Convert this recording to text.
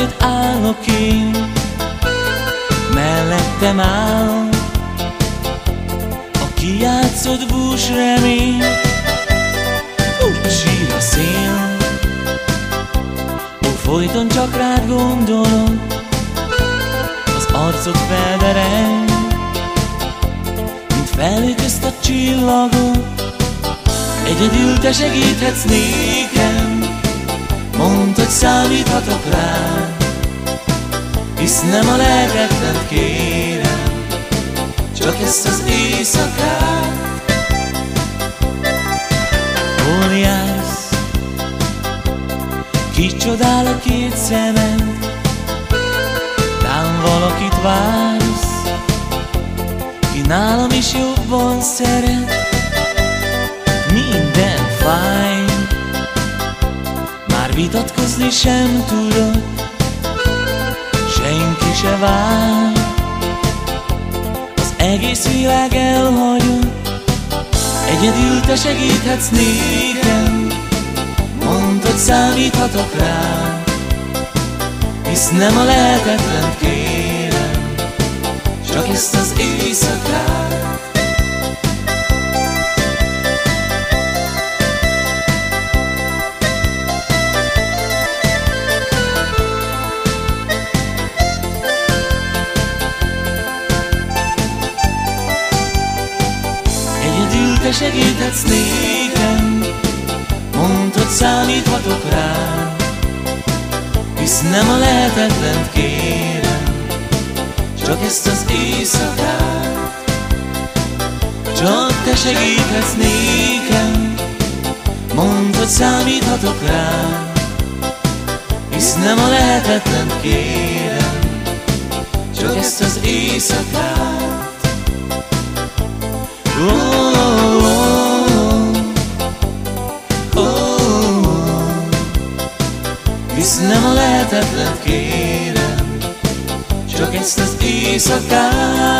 előtt állok én, mellettem áll a kijátszott bús remény, úgy sír a szél, ó, folyton csak rád gondolok, az arcod feldereng, mint felhő közt a csillagok, egyedül te segíthetsz nékem, mondd, hogy számíthatok rád, hisz nem a lehetetlen kérem, csak ezt az éjszakát. Hol jársz? Kicsodál a két szemed, Tám valakit vársz, ki nálam is jobban szeret, már vitatkozni sem tudok, senki se vár. Az egész világ elhagyott. Egyedül te segíthetsz nékem. Mondd, számíthatok rá. Hisz nem a lehetetlen kérem. Csak ezt az éjszakát segíthetsz nékem. Hogy számíthatok rá Hisz nem a lehetetlen kérem Csak ezt az éjszakát. Csak te segíthetsz nékem hogy számíthatok rá Hisz nem a lehetetlen kérem Csak ezt az éjszakát Hisz nem a lehetetlen kérem Csak ezt az éjszakát